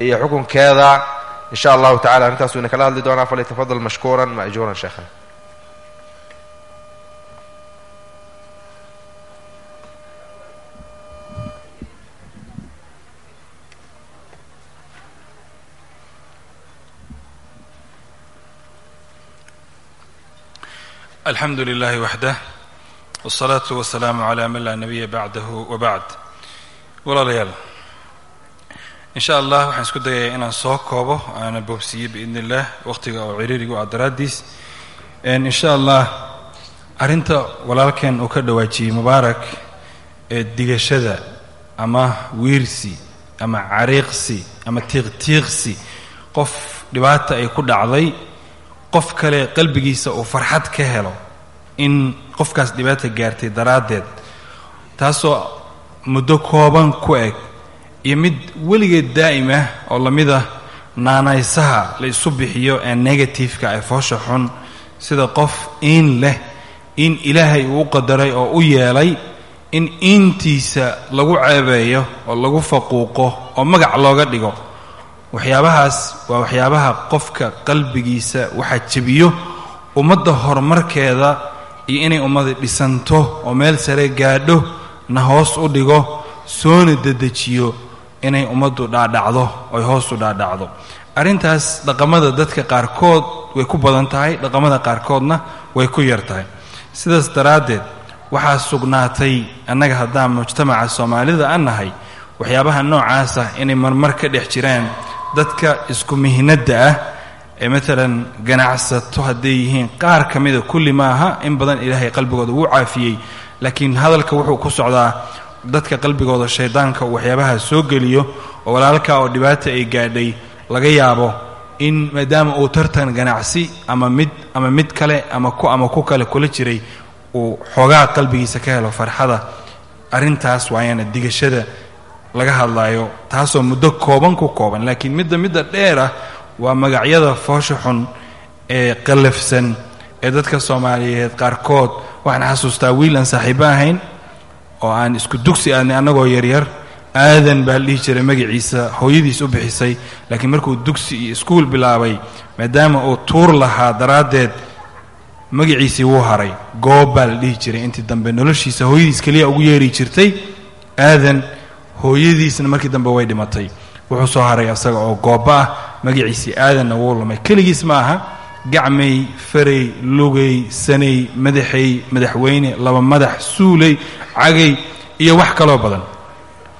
iyo xukunkeeda. In sha allahu tacala arrintaasuu ina kala hadli doonaa. Falyatafadal mashkuuran maajuuran sheekha alxamdu lilahi waxdah wالsalaatu wasalaamu cala man laa nabiya bacdahu wabacd walaalayaal in sha allah waxaan isku dayayaa inaan soo koobo. Aana boobsiiye biidn illah waqtiga oo ciriirigu ah daraaddiis in sha allah arrinta walaalkeen uu ka dhawaajiyey mubaarak ee digashada ama wiirsi ama cariiqsi ama tiiqtiiqsi qof dhibaata ay ku dhacday qof kale qalbigiisa uu farxad ka helo in qofkaas dhibaata gaartay daraaddeed taasoo muddo kooban ku eg iyo mid weligeed daa'im ah oo la mid ah naanaysaha la isu bixiyo ee negatifeka ee foosha xun sida qof iin leh in ilaahay uu u qadaray oo u yeelay in iintiisa lagu ceebeeyo oo lagu faquuqo oo magac looga dhigo. Waxyaabahaas waa waxyaabaha qofka qalbigiisa waxaa jebiyo ummadda horumarkeeda iyo inay ummada dhisanto oo meel sare gaadho na hoos u dhigo soona dedejiyo inay ummaddu dhaadhacdo oy hoos u dhaadhacdo. Arrintaas dhaqamada dadka qaarkood way ku badan tahay dhaqamada qaarkoodna way ku yar tahay. Sidaas daraaddeed waxaa sugnaatay annaga haddaan mujtamaca soomaalida an nahay waxyaabaha noocaasa inay marmar ka dhex jiraan dadka isku mihnadda ah ee maalan ganacsato hadday yihiin qaar ka mida kulli maaha in badan ilaahay qalbigooda wuu caafiyey laakiin hadalka wuxuu ku socdaa dadka qalbigooda shaydaanka uu waxyaabaha soo geliyo oo walaalka oo dhibaata ay gaadhay laga yaabo in maadaama uu tartan ganacsi ama mid ama mid kale ama ku ama ku kale kula jiray uu xoogaa qalbigiisa ka helo farxada. Arrintaas waayana digashada laga hadlaayo taasoo muddo kooban ku kooban. Laakiin midda midda dheer ah waa magacyada foosha xun ee qallafsan ee dadka soomaaliyeed qaarkood. Waxaan xasuustaa wiil aan saaxiibo ahayn oo aan isku dugsi aadnay annagoo yaryar aadan baa la dhihi jiray magaciisa hooyadiis u bixisay. Laakiin markuu dugsi iyo iskuul bilaabay maadaama uu tuur lahaa daraaddeed magaciisii wuu haray. Goob baa la dhihi jiray. Intii dambe noloshiisa hooyadiis keliya ugu yeeri jirtay aadan hooyadiisna markii dambe way dhimatay. Wuxuu soo haray asaga oo gooba ah. Magaciisii aadanna wuu lumay. Keligiis ma aha gacmay faray lugay sanay madaxay madaxweyne laba madax suulay cagay iyo wax kaloo badan.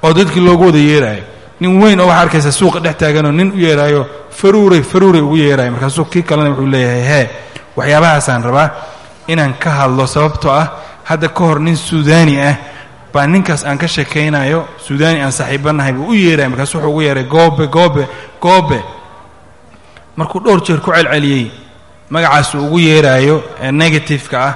oo dadkii loogu wada yeeraayo. Nin weyn oo waxaa arkaysa suuqa dhex taaganoo nin u yeeraayo faruuray faruuray ugu yeerayo markaasuu kii kalena wuxuu leeyahay hee waxyaabahaasaan rabaa inaan ka hadlo sababtoo ah hadda ka hor nin suudaani ah baa ninkaas aan ka sheekaynayo suudaani aan saaxiibanahay buu u yeeraya markaasu wuxuu ugu yeeray goobe goobe goobe markuu dhowr jeer ku celceliyey magacaas uu ugu yeeraayo ee negatifeka ah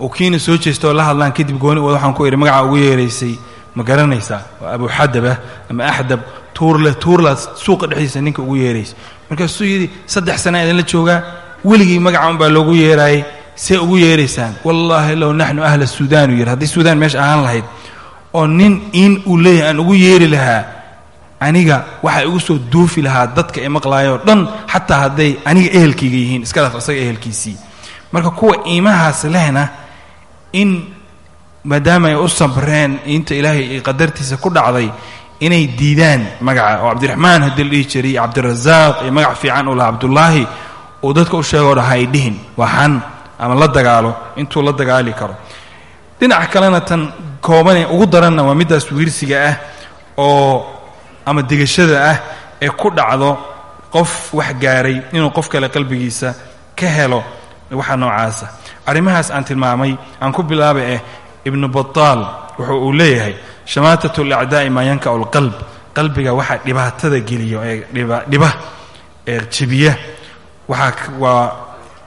uu kiina soo jeesta oo la hadlaan kadib gooni wad waxaan ku idhi magaca ugu yeeraysay ma garanaysaa? Waa abuxadabah ama axdab tuurle tuurla suuqa dhexdiisa ninka ugu yeeraysa. Markaasuu yidhi saddex sana idinla joogaa weligii magaca un baa loogu yeeraayay see ugu yeeraysaan. Wallaahi low naxnu ahla suudaan uu yidhi. Haddii suudaan meesha ahaan lahayd oo nin in uu leeyahay aan ugu yeeri lahaa aniga waxaa igu soo duufi lahaa dadka ee maqlaayoo dhan xataa hadday aniga ehelkayga yihiin. Iska dhaaf asaga ehelkiisii. Marka kuwa iimahaas lehna in maadaama ay u sabreen inta ilaahay ay qadartiisa ku dhacday inay diidaan magaca oo cabdiraxmaan haddii la dhihi jiray cabdirasaaq iyo magac fiican uu lahaa cabdullaahi uu dadka u sheegoo dhaha ay dhihin waa xan ama la dagaalo intuu la dagaali karo. Dhinaca kalena tan koobanee ugu daranna waa middaas wiirsiga ah oo ama digashada ah ee ku dhacdo qof wax gaaray inuu qof kale qalbigiisa ka helo waxa noocaasa arrimahaas aan tilmaamay aan ku bilaaba eh ibnu bataal wuxuu uu leeyahay shamaatat alacdaa'i maa yankacu lqalb qalbiga waxaa dhibaatada geliyo ee dhiba ee jebiya waxaa waa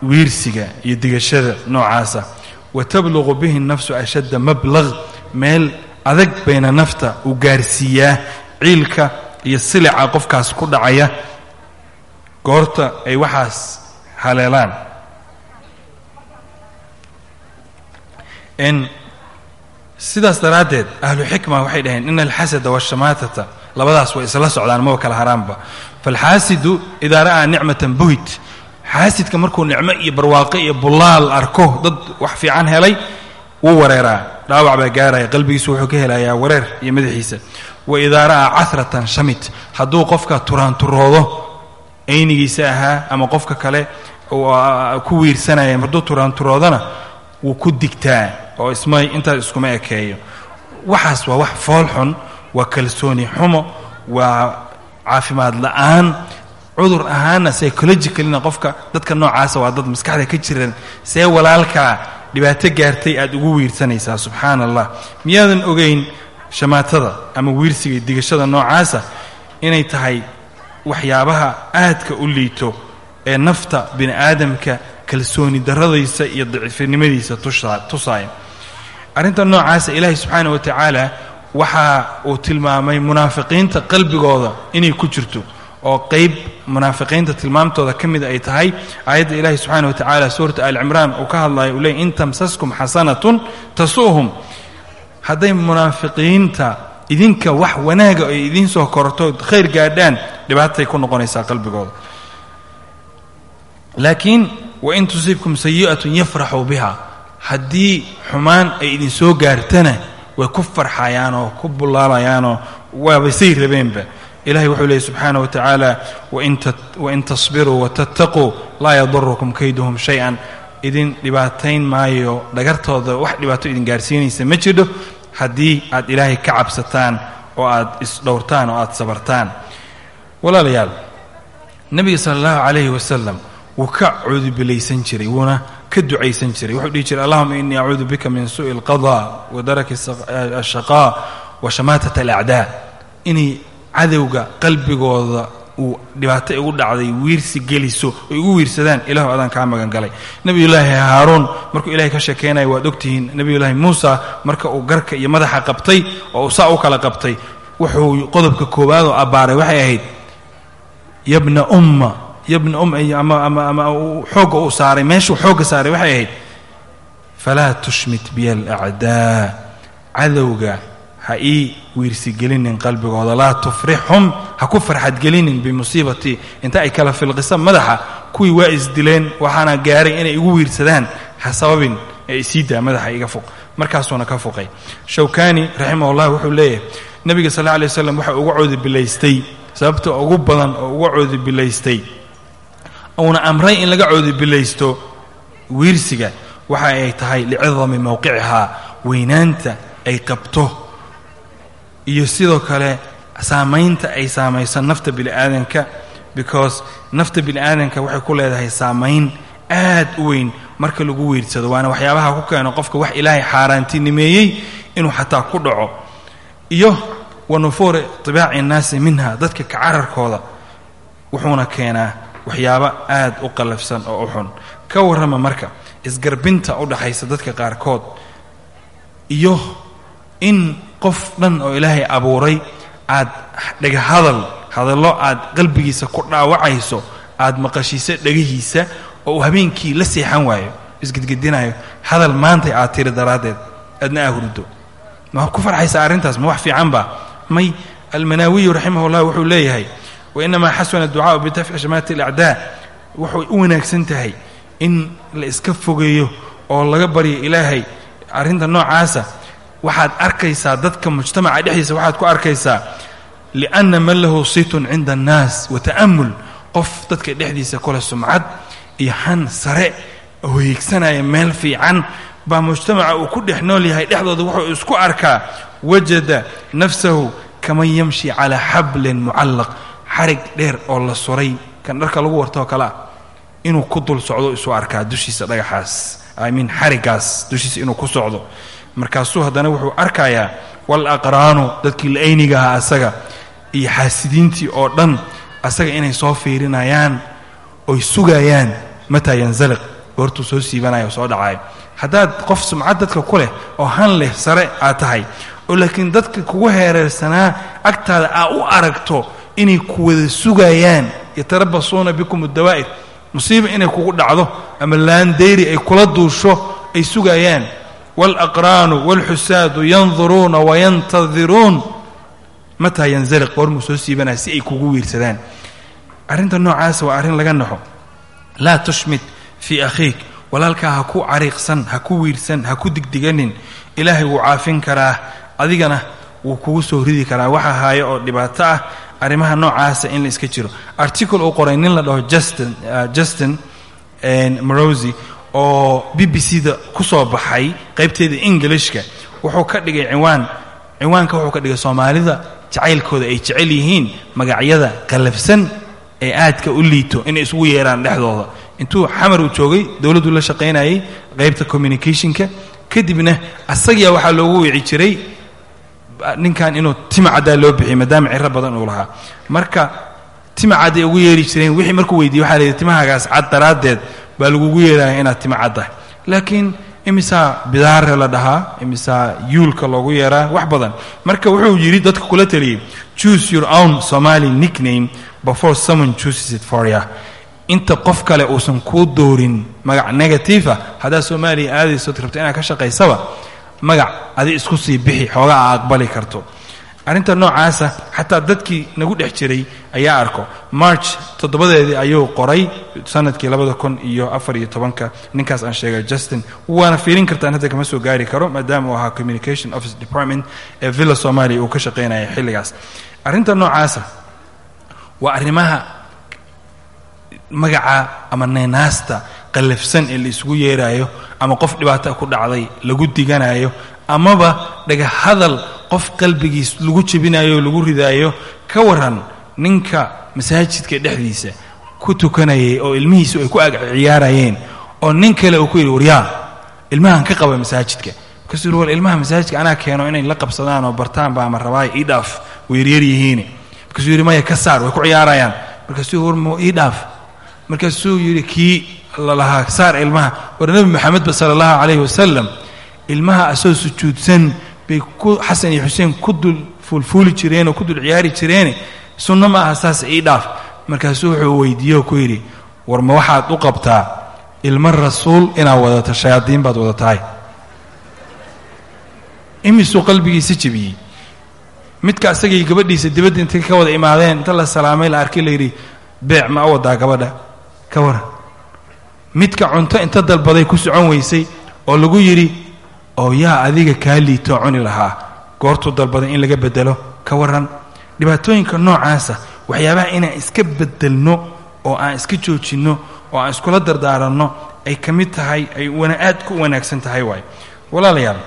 wiirsiga iyo digashada noocaasa wa tabluqu bihi nafsu ashadda mablaq meel adag bayna nafta uu gaarsiiyaa ciilka iyo silica qofkaas ku dhacaya goorta ay waxaas haleelaan. Sidaas daraaddeed ahlu xikma waxay dhaheen ina alxasada waashamaatata labadaas way isla socdaan maba kala haraanba. Falxaasidu idaa ra'aa nicmatan buhit xaasidka markuu nicmo iyo barwaaqo iyo bullaal arko dad wax fiican helay wuu wareeraa dhaawac baa gaaraya qalbigiisu wuxuu ka helayaa wareer iyo madaxiisa. Wa idaa ra'aa cahratan shamit hadduu qofka turaanturoodo aynigiisa ahaa ama qofka kale ku wiirsanaya hadduu turaanturoodana wuu ku digtaa oo isma intaas iskuma ekeeyo. Waxaas waa wax fool xun waa kalsooni xumo waa caafimaad la'aan. Cudur ahaana psychologicalina qofka dadka noocaasa waa dad maskaxda ka jiran see walaalkaa dhibaato gaartay aad ugu wiirsanaysaa subxaana allah miyaadan ogeyn shamaatada ama wiirsiga digashada noocaasa inay tahay waxyaabaha aadka u liito ee nafta bini aadamka kalsooni darradaysa iyo daciifnimadiisa tusaaya arrinta noocaasa ilaahay subxaana wa tacaala waxa uu tilmaamay munaafiqiinta qalbigooda inay ku jirto oo qeyb munaafiqiinta tilmaamtooda ka mida ay tahay aayadda ilaahi subxaana wa tacaala suurata ali cimraan uu ka hadlayo uu leey in tamsaskum xasanatun tasu'hum hadday munaafiqiinta idinka wax wanaaga ay idiin soo korto khayr gaadhaan dhibaatay ku noqonaysaa qalbigooda. Laakiin wain tusiibkum sayi'atun yafraxuu biha. Haddii xumaan ay idin soo gaartana way ku farxayaanoo ku bullaalayaanoo waabay say rabeenba ilahay wuxuu leeyay subxaana wa tacaala wain tasbiruu watattaquu laa yadurukum kayduhum shay-an. Idin dhibaatayn maayo dhagartooda wax dhibaato idin gaarsiinaysa ma jidho haddii aad ilaahay ka cabsataan oo aad isdhowrtaan oo aad sabartaan. Walaalayaal nebiga sala allahu calayhi wasalam wuu ka cuudubilaysan jiray wuuna ka ducaysan jiray. Wuxuu dhihi jiray allahuma inii acuudu bika min suu'i alqada wa daraki ashaqaa wa shamaatat alacdaa inay cadowga qalbigooda uu dhibaato igu dhacday wiirsi geliso oy igu wiirsadaan ilahu adaan kaa magan galay nebiyullaahi haaruun markuu ilahay ka sheekeynaya waad ogtihiin nebiyullaahi muusa marka uu garka iyo madaxa qabtay oo uu saa u kala qabtay wuxuu qodobka koowaad oo abbaaray waxay ahayd yabna umma yabna um ama ama ama xoogga uu saaray meeshuu xoogga saaray waxay ahayd. Falaa tushmit biya alacdaa cadowga ha ii wiirsigelinin qalbigooda laa tufrixhum ha ku farxadgelinin bimusiibatii inta ay kala filqisa madaxa kuwii waa isdileen waxaana gaaray inay igu wiirsadaan ha sababin ee isii daa madaxa iga fuq markaasuuna ka fuqay. Shawkani raximahullah wuxuu leeyahay nebiga sal alla alay waslam waxa uga coodibilaystay sababta ugu badan oo uga coodibilaystay uuna amray in laga coodibilaysto wiirsiga waxa ay tahay licidami mowqicihaa weynaanta ay qabto iyo sidoo kale saamaynta ay saamayso nafta bini aadanka because nafta bini aadanka waxay ku leedahay saamayn aad u weyn marka lagu wiirsado waana waxyaabaha ku keeno qofka wax ilaahay xaaraantinimeeyey inuu xataa ku dhaco. Iyo wa nufuuri tibaaci innaasi minha dadka ka cararkooda wuxuuna keenaa waxyaabo aad u qallafsan oo u xun. Ka warrama marka isgarbinta u dhaxaysa dadka qaarkood. Iyo in qof dhan oo ilaahay abuuray aad dhega hadal hadallo aad qalbigiisa ku dhaawacayso aad maqashiiso dhegihiisa oo uu habeenkii la seexan waayo isgedgedinayo hadal maantay aad tiri daraaddeed aadna aa hurdo. Ma ku farxaysa arrintaas? Ma wax fiican ba? May almanaawiyu raximahullah wuxuu leeyahay wainamaa xasuna ducaau bitafci shamaati alacdaa waxay u wanaagsan tahay in la iska fogeeyo oo laga baryo ilaahay arrinta noocaasa waxaad arkaysaa dadka mujtamaca dhexdiisa waxaad ku arkaysaa lianna man lahu situn cinda annaas wa ta'amul qof dadka dhexdiisa kule sumcad iyo han sare oo hiigsanaya meel fiican baa mujtamaca uu ku dhex nool yahay dhexdooda wuxuu isku arkaa wajada nafsahu kaman yamshi calaa xablin mucallaq xarig dheer oo la suray kan dharka lagu wartoo kale ah inuu ku dul socdo isu arkaa dushiisa dhagaxaas imean xariggaas dushiisa inuu ku socdo markaasuu haddana wuxuu arkayaa wal aqraanu dadkii la-ayniga ahaa asaga iyo xaasidiintii oo dhan asaga inay soo fiirinayaan oy sugayaan mataa yanzaliq goortuu soo siibanaya oo soo dhacayo haddaad qof sumcad dadka ku leh oo han leh sare aad tahay oo laakiin dadka kugu heereersanaa agtaada aa u aragto inay ku wada sugayaan yatarabasuuna bikum addawaa'ir musiiba inay kugu dhacdo ama laandeyri ay kula duusho ay sugayaan waalaqraanu waalxusaadu yanduruuna wayantadiruun mataa yanzaliq goormuu soo siibanaya si ay kugu wiirsadaan arrinta noocaasa waa arrin laga naxo laa tushmit fii akhiik walaalkaa ha ku cariiqsan ha ku wiirsan ha ku digdiganin ilaahay wuu caafin karaa adigana wuu kugu soo ridi karaa waxa haayo oo dhibaato ah arrimaha noocaasa in la iska jiro article uu qoray nin la dhaho justin morosi oo b b c da ku soo baxay qaybteeda englishka wuxuu ka dhigay ciwaan. Ciwaanka wuxuu ka dhigay soomaalida. Jacaylkooda ay jecel yihiin magacyada qallafsan ee aadka u liito inay isugu yeeraan dhexdooda. Intuu xamar uu joogay dowladdu la shaqaynayay qaybta communicationka. Kadibna asagiyaa waxaa loogu wici jiray ninkan inuu tima caddaa loo bixiyay maadaama ciro badan uu lahaa. Marka tima cadday ugu yeeri jireen wixii markuu weydiiyey waxaa layidhi timahagaas cad daraaddeed baa lagugu yeeraya inaad tima caddahay laakiin imisaa bidaare la dhahaa imisaa yuulka loogu yeeraa wax badan. Marka wuxuu yidhi dadka kula taliyey choose your own somali nickname before someone chooses it for ya. Inta qof kale uusan kuu doorin magac negatiifa haddaad soomaaliya aadaysood rabto inaad ka shaqaysaba magac adi isku sii bixi xoogaa a aqbali karto arrinta noocaasa xataa dadkii nagu dhex jiray ayaa arko. March toddobadeedii ayuu qoray sannadkii labada kun iyo afar iyo tobanka. Ninkaas aan sheegay justin. Waana fiirin kartaan hadda kama soo gaari karo maadaama uu ahaa communication office department ee villa somalia uu ka shaqaynaya xilligaas. Arrinta noocaasa waa arrimaha magaca ama naynaasta qallafsan ee la isugu yeeraayo ama qof dhibaata ku dhacday lagu diganayo amaba dhaga hadal qof qalbigiis lagu jebinayo o lagu ridaayo ka waran ninka masaajidka dhexdiisa ku tukanayay oo ilmihiisu ay ku agciyaarayeen oo nin kale uu ku yidhi waryaa ilmahan ka qaba masaajidka. Markaasuu yidhi war ilmaha masaajidka anaa keeno inay la qabsadaan oo bartaan baa ama rabaay ii dhaaf way yaryar yihiine markaasuu yidhi maya ka saar way ku ciyaarayaan. Markaasuu war ma ii markaasuu yidhi kii lalahaa saar ilmaha. War nebi maxamedba sala allahu calayhi wasalam ilmaha asoo sujuudsan bay ku xasan iyo xuseen ku dul fuulfuuli jireen oo ku dul ciyaari jireene sunno ma aha saas ii dhaaf. Markaasuu wuxuu weydiiye oo ku yidhi war ma waxaad u qabtaa ilmo rasuul inaad wadato? Shayaadiin baad wadatahay imisuu qalbigiisa jebiyey midka asagii gabadhiisa dibadda intay ka wada imaadeen inta la salaamay la arkay layidhi beec ma a wadaa gabadha ka waran midka cunto inta dalbaday ku socon weysay oo lagu yidhi oo yaa adiga kaa liitoo cuni lahaa. Goortuu dalbaday in laga bedelo ka waran dhibaatooyinka noocaasa waxyaabaha inaan iska bedelno oo aan iska joojinno oo aan iskula dardaaranno ay ka mid tahay ay aad ku wanaagsan tahay waay. Walaalayaal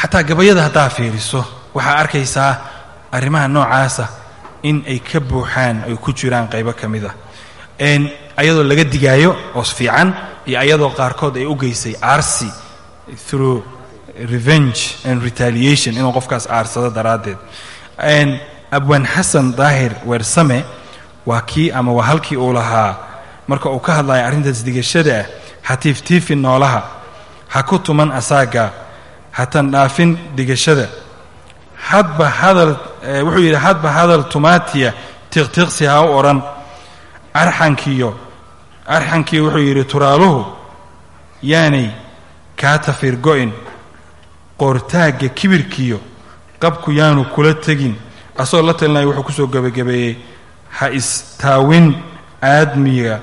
xataa gabayada haddaa fiiriso waxaa arkaysaa arrimaha noocaasa in ay ka buuxaan ay ku jiraan qaybo ka mid ah. Ayadoo laga digaayo oos fiican iyo ayadoo qaarkood ay u geysay aarsi through revenge and retaliation inuu qofkaas aarsado daraaddeed. Abwan xasan daahir weersame waa kii ama waa halkii uu lahaa marka uu ka hadlayo arrintaas digashada ah ha tiiftiifin noolaha ha ku tuman asaaga hatan dhaafin digashada. Hadba hadal wuxuu yidhi hadba hadal tumaatiya tiqtiqsi ha u odhan arxankiyo arxankii wuxuu yidhi turaaluhu yaanay kaa tafir go'in qoortaagga kibirkiyo qabku yaanu kula tegin. Asagoo la talinaya wuxuu ku soo gebagabeeyey ha istaawin aadmiga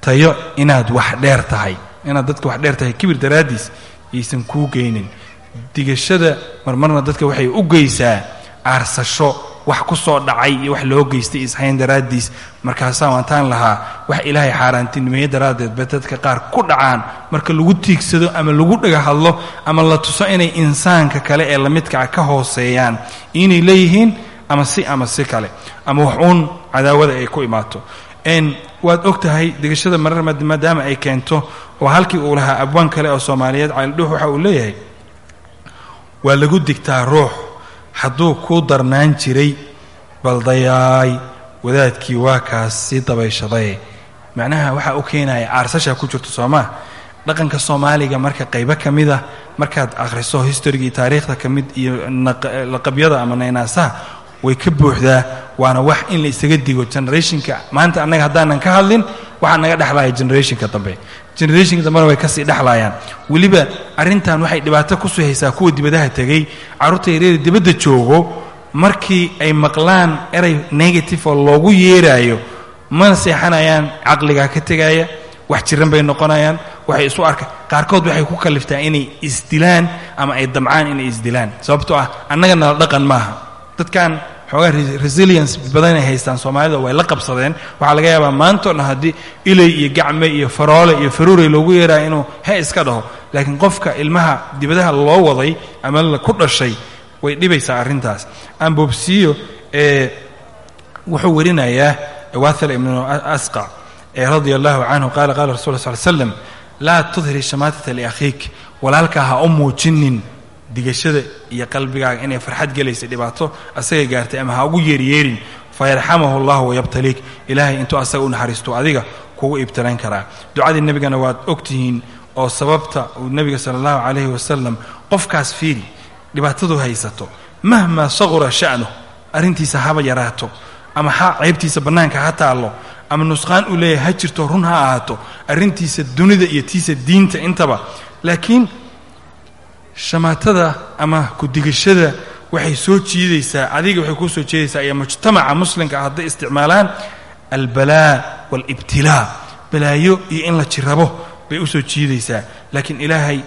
tayo inaad wax dheer tahay inaad dadka wax dheer tahay kibir daraaddiis aysan kuu geynin. Digashada marmarna dadka waxay u geysaa aarsasho wax ku soo dhacay iyo wax loo geystay ishayn daraaddiis. Markaasaa waantaan lahaa wax ilaahay xaaraantinimeeye daraaddeed ba dadka qaar ku dhacaan. Marka lagu tiigsado ama lagu dhaga hadlo ama la tuso inay insaanka kale ee lamidkaa ka hooseeyaan. Inay leeyihiin ama si ama si kale. Ama wax uun cadaawada ay ku imaato. Waad og tahay digashada marar maadaama ay keento oo halkii uu lahaa abwaan kale oo soomaaliyeed caalidhuux waxa uu leeyahay waa lagu digtaa ruux hadduu kuu darnaan jiray baldayaay wadaadkii waa kaas sii dabayshaday. Macnaha waxaa u keenaya aarsashaa ku jirto soomaa dhaqanka soomaaliga marka qaybo ka mid ah markaad akhriso historigii taariikhda ka iyo laqabyada ama naynaasaha way ka buuxdaa waana wax in la isaga digo generationka. Maanta annaga haddaanan ka hadlin waxaa naga dhexlaya generationka dambe generationka dambena way ka sii dhexlaayaan weliba arrintan waxay dhibaato ku soo haysaa kuwa dibadaha tegey carruurta yaryada dibadda joogo markii ay maqlaan erey negative oo loogu yeeraayo mana seexanayaan caqligaa ka tegaya wax jiran bay noqonayaan waxay isu arka qaarkood waxay ku kaliftaa inay isdilaan ama ay damcaan inay isdilaan sababtoo ah annaga nala dhaqan maaha. Dadkan xoogaa resilience badanay haystaan soomaalida way la qabsadeen. Waxaa laga yaabaa maantao dhan haddii ilay iyo gacme iyo faroole iyo faruuray loogu yeeraya inuu he iska dhaho. Laakiin qofka ilmaha dibadaha loo waday ama ku dhashay way dhibaysaa arrintaas. Aan boobsiiyo ee wuxuu warinayaa waathil ibnu asqac ee radia allahu canhu qaala qaala rasul sal slam laa tudhiri shamaatata liakhiik walaalkaa ha u muujinin digashada iyo qalbigaaga inay farxad gelaysa dhibaato asaga gaartay ama ha ugu yeeryeerin fayarxamahu allahu wayabtaliik ilaahay intuu asaga u naxariisto adiga kugu ibtilayn karaa. Ducadii nebigana waad ogtihiin oo sababta uu nebiga sala allahu calayhi wasalam qofkaas fiiri dhibaatadu haysato. Mahmaa saqura sha'nu arrintiisa haba yaraato ama ha ceybtiisa bannaanka ha taallo ama nusqaan uu leeyahay ha jirto run ha ahaato arrintiisa dunida iyo tiisa diinta intaba. Laakiin shamaatada ama ku-digashada waxay soo jiidaysaa adiga waxay kuu soo jeedaysaa iyo mujtamaca muslimka hadday isticmaalaan albalaa waalibtilaa balaayo iyo in la jirabo bay u soo jiidaysaa. Laakiin ilaahay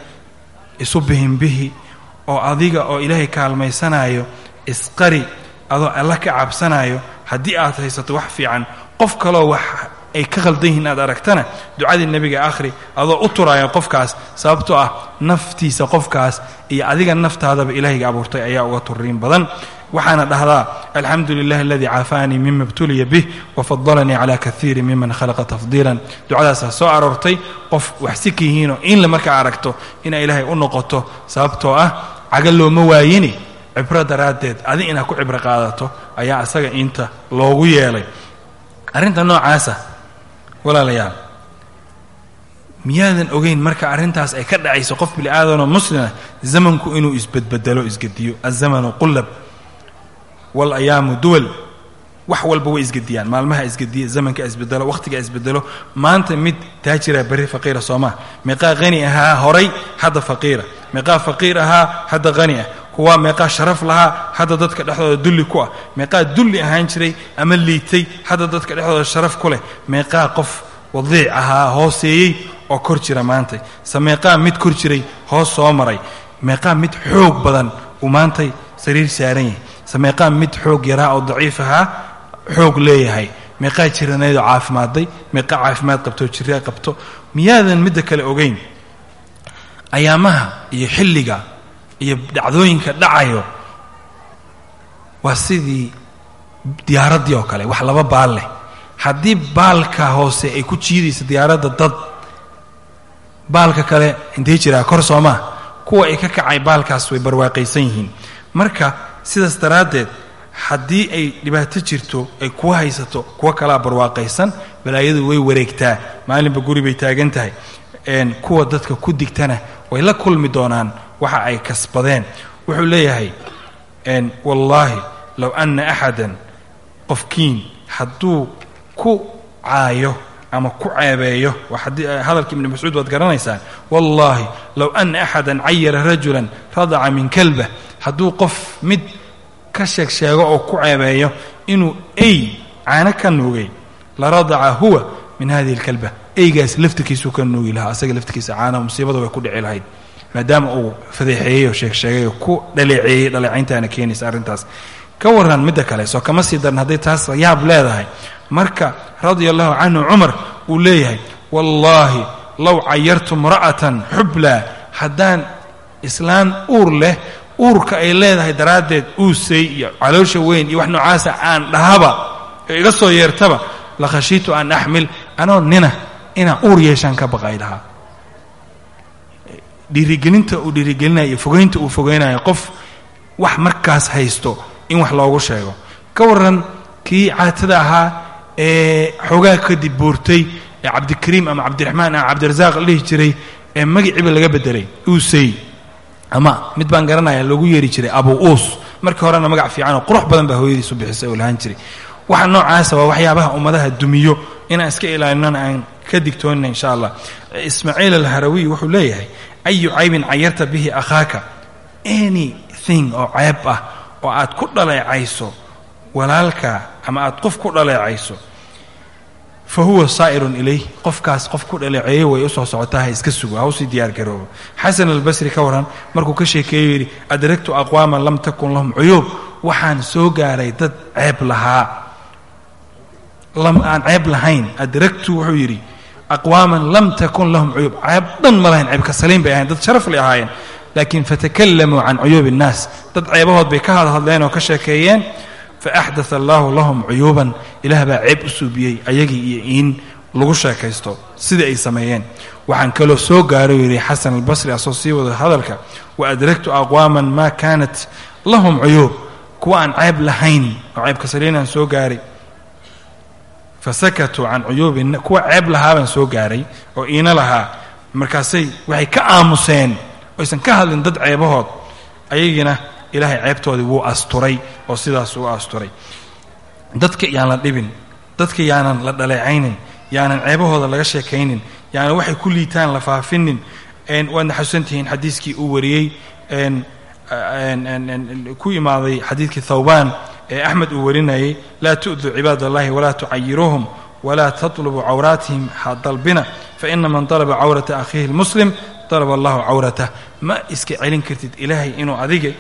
isu bihinbihi oo adiga oo ilaahay kaalmaysanayo isqari adoo alla ka cabsanayo haddii aad haysato wax fiican qof kaloo wax ay ka khaldan yihiin aad aragtana ducadii nebiga akhri adoo u turaayo qofkaas sababtoo ah naftiisa qofkaas iyo adiga naftaadaba ilaahayga abuurtay ayaa uga turiin badan. Waxaana dhahdaa alxamdu lilahi aladii caafaanii mima btuliya bih wafadalanii cala kaiiri miman khalaqa tafdiilan. Ducadaasaa soo aroortay qof wax si ka yihiinoo inla markaa aragto inay ilaahay u noqoto sababtoo ah caga looma waayini cibro daraaddeed adi inaad ku cibro qaadato ayaa isaga inta loogu yeelay. Arrinta noocaasa walaalayaal. Miyaadan ogeyn marka arrintaas ay ka dhacayso qof bini aadanoo muslima zamanku inuu isbedbedelo isgediyo azamanu qullab walayaamu duwal wax walba way isgediyaan. Maalmaha isgediya zamanka isbedelo wakhtiga isbedelo maanta mid taajira berri faqiira soomaa meeqaa qani ahaa horay hadda faqiira. Meeqaa faqiir ahaa hadda qani ah kuwaa meeqaa sharaf lahaa hadda dadka dhexdooda dulli ku ah. Meeqaa dulli ahaan jiray ama liitay hadda dadka dhexdooda sharaf ku leh. Meeqaa qof wadiic ahaa hooseeyey oo kor jira maantay se meeqaa mid kor jiray hoos soo maray. Meeqaa mid xoog badan uu maantay sariir saaran yahay. Se meeqaa mid xoog yaraa oo daciif ahaa xoog leeyahay. Meeqaa jiranaydoo caafimaaday meeqaa caafimaad qabto jirraa qabto. Miyaadan midda kale ogeyn? Ayaamaha iyo xilliga iyo dhacdooyinka dhacayo waa sidii diyaaraddii oo kale wax laba baal leh. Haddii baalka hoose ay ku jiidaysa diyaaradda dad baalka kale intay jiraa? Kor soomaa kuwa ay ka kacay baalkaas way barwaaqaysan yihiin. Marka sidaas daraaddeed haddii ay dhibaato jirto ay kuwa haysato kuwa kalaa barwaaqaysan balaayadu way wareegtaa. Maalinba guri bay taagan tahay. Kuwa dadka ku digtana way la kulmi doonaan waxa ay kasbadeen. Wuxuu leeyahay wallaahi low anna axadan qofkiin hadduu ku caayo ama ku ceebeeyo hadalka ibni mascuud waad garanaysaan wallaahi low ana axadan cayara rajulan radaca min kalba hadduu qof mid ka sheeg sheego oo ku ceebeeyo inuu ey caano ka nuugay la radaca huwa min hadihi اlkalba eygaas laftirkiisuu ka nuugi lahaa asaga laftirkiisa caana musiibada way ku dhici lahayd maadaama uu fadeexeeyey oo sheeg sheegay oo ku dhaleeceeyey dhaleecayntaana keenaysa arrintaas. Ka warran midda kale soo kama sii daran hadday taas yaab leedahay. Marka radia allahu canhu cumar uu leeyahay wallaahi low cayartu imra'atan xublaa haddaan islaan uur leh uurka ay leedahay daraaddeed uusay iyo caloosha weyn iyo wax noocaasa aan dhahaba oo iga soo yeertaba la khashiitu an axmil anoo nina inaan uur yeeshaan ka baqay lahaa dhiirigelinta uu dhiirigelinayo fogeynta uu fogeynayo qof wax markaas haysto in wax loogu sheego. Ka warran kii caatada ahaa ee xoogaa kadib buurtay ee cabdikariim ama cabdiraxmaan ama cabdirasaaq la dhihi jiray ee magiciiba laga bedelay uusay ama mid baan garanaya loogu yeeri jiray abu uus. Markii horena magac fiican oo qurux badan baa hooyadiisu bixisay oo lahaan jiray. Waxa noocaasa waa waxyaabaha ummadaha dumiyo. Inaan iska ilaalinona aan ka digtoonina insha allah. Ismaaciil alharawiy wuxuu leeyahay ayu caybin cayarta bihi akhaaka? Anything oo ceeb ah oo aad ku dhaleecayso walaalka ama aad qof ku dhaleecayso fa huwa saa'irun ilayh qofkaas qof ku dhaleeceeyey way u soo socotaa ha iska sugo ha u sii diyaar garoobo. Xasan albasri ka waran markuu ka sheekeeyo yidhi adragtu aqwaaman lam takun lahum cuyuub waxaan soo gaaray dad ceeb lahaa. Lam aan ceeb lahayn adragtu wuxuu yidhi aqwaaman lam takun lahum cuyuub ceeb dhan ma lahayn ceebka saliim bay ahayn dad sharaf lay ahaayeen laakiin fatakalamuu can cuyuubi innaas dad ceebahood bay ka hadhadleen oo ka sheekeeyeen faaxdaa allahu lahum cuyuuban ilaah baa ceeb u suubiyey ayagii iyo in lagu sheekaysto sidai ay sameeyeen waxaan kaloo soo gaaray yidhi xasan albasri asoo sii wada hadalka wa adragtu aqwaaman maa kaanat lahum cuyuub kuwa aan ceeb lahayn oo ceebka saliinaan soo gaaray fasakatuu can cuyuubi kuwa ceeb lahaabaan soo gaaray oo iina lahaa. Markaasay waxay ka aamuseen oysan ka hadlin dad ceebahood ayagiina ilaahay ceebtoodii wuu asturay oo sidaas uu asturay. Dadka yaan la dhibin dadka yaanan la dhaleecaynin yaanan ceebahooda laga sheekaynin yaanan waxay ku liitaan la faafinin. Waadna xasuusantihiin xadiiskii uu wariyey. Ku imaaday xadiidkii thawbaan ee axmed uu warinayay laa tu'duu cibaad allahi walaa tucayiruuhum walaa tatlubuu cawraatihim ha dalbina faina man dalaba cawrata akhiihi lmuslim dalaba allahu cawratah ma iska celin kartid ilaahay inuu adiga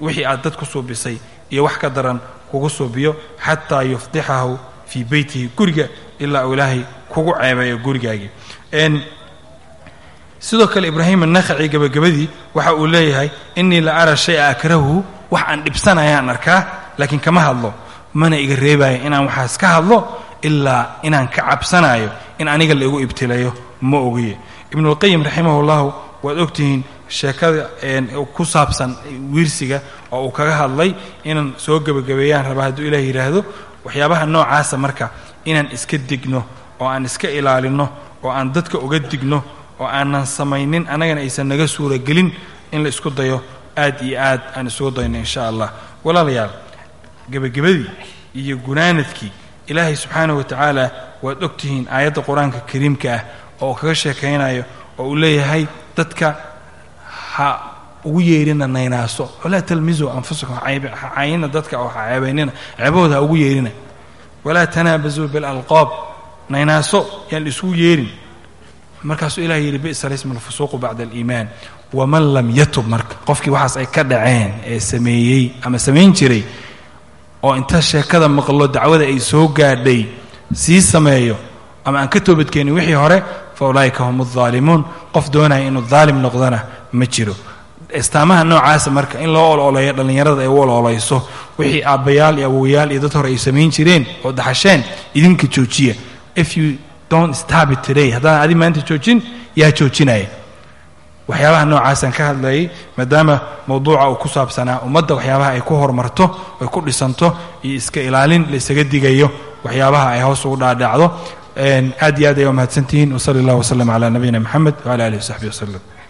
wixii aad dad ku suubisay iyo wax ka daran kugu suubiyo xataa yufdixahu fii beytihi guriga ilaa uu ilaahay kugu ceebeeyo gurigaagii. Sidoo kale ibraahim annakhaci gebagabadii waxa uu leeyahay innii la ara shaya akrahu wax aan dhibsanayaan arkaa laakiin kama hadlo mana iga reebayo inaan waxaas ka hadlo ilaa inaan ka cabsanayo in aniga la igu ibtilayo ma ogiye. Ibnulqayim raximahullahu waad ogtihiin sheekada ku saabsan wiirsiga oo uu kaga hadlay inaan soo gebagabeeyaan raba hadduu ilaah yidhaahdo waxyaabaha noocaasa marka inaan iska digno oo aan iska ilaalinno oo aan dadka uga digno oo aanan samaynin annagana aysan naga suuragelin in la isku dayo aad iyo aad aan isugu dayno insha allah. Walaalayaal gebagabadii iyo gunaanadkii ilaahay subxaanahu wa tacaala waad ogtihiin aayadda qur'aanka kariimka ah oo kaga sheekaynayo oo uu leeyahay dadka ha ugu yeerina naynaaso walaa talmisuu anfusakum ha caayina dadka oo ha ceebaynina ceebahooda ha ugu yeerina. Walaa tanaabasuu bilalqaab naynaaso yaan isugu yeerin. Markaasuu ilahay yidhi bi'sa lismu lfusuuqu bacda aliimaan waman lam yatub marka. Qofkii waxaas ay ka dhaceen ee sameeyey ama samayn jiray oo inta sheekada maqlo dacwada ay soo gaadhay sii sameeyo ama aan ka toobadkeenin wixii hore fa ulaa'ika hum aldaalimuun qof doonaya inuu daalim noqdana ma jiro. Istaamaha noocaasa marka in loo ololeeyo dhallinyarada ay u ololayso wixii aabbayaal iyo awowayaal iyo dad hore ay samayn jireen oo daxasheen idinka joojiya. If you don't stop it today haddaan adi maanta joojin yaa joojinaya waxyaabaha noocaasaan ka hadlayay maadaama mawduuca uu ku saabsanaa ummadda waxyaabaha ay ku horumarto ay ku dhisanto iyo iska ilaalin la isaga digayo waxyaabaha ay hoos ugu dhaadhacdo aad iyo aad ay umahadsantihiin wsali allah wslm cala nabiyina mxamed wcala alihi wsaxbi waslem